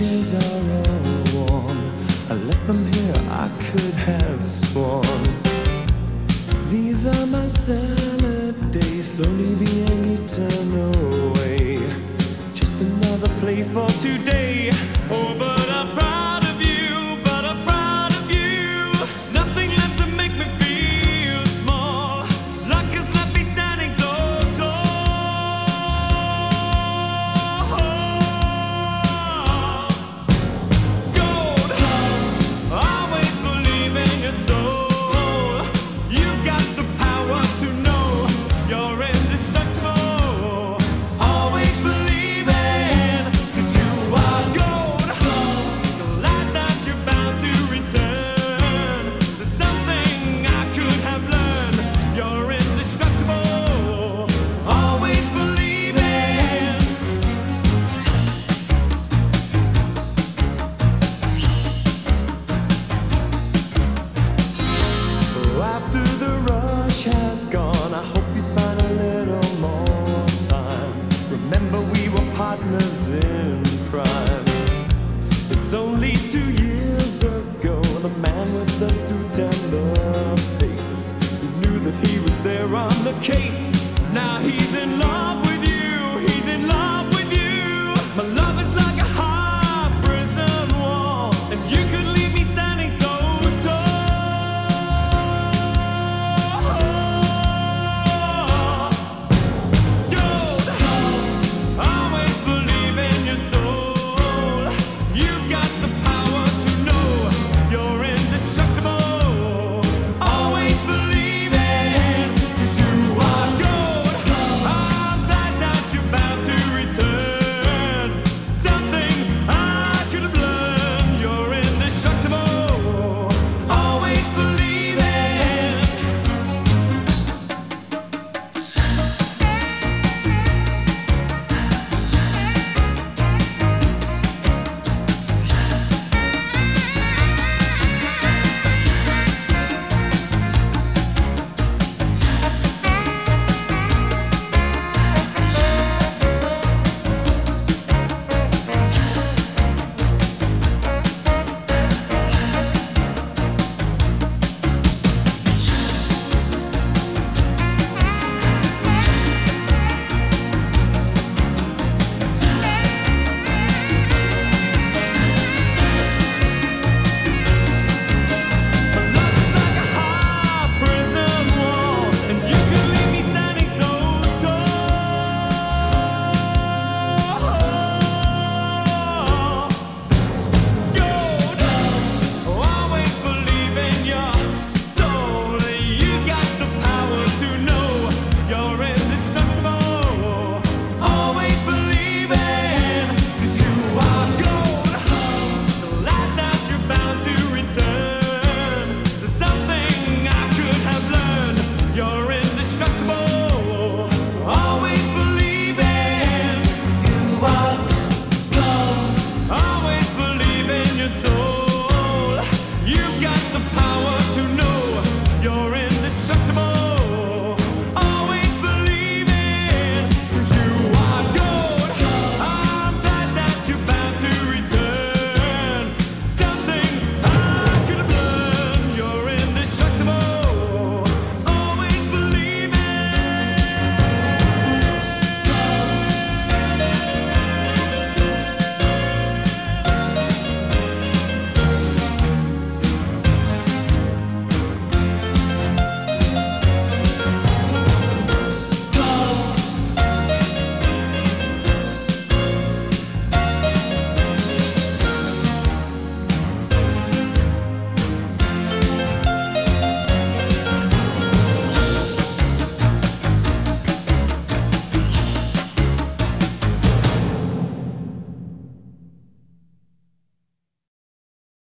chairs are all warm. I left them here, I could have sworn. These are my salad days, slowly being eaten away. Just another play for today. Over. that he was there on the case. Now he's in love.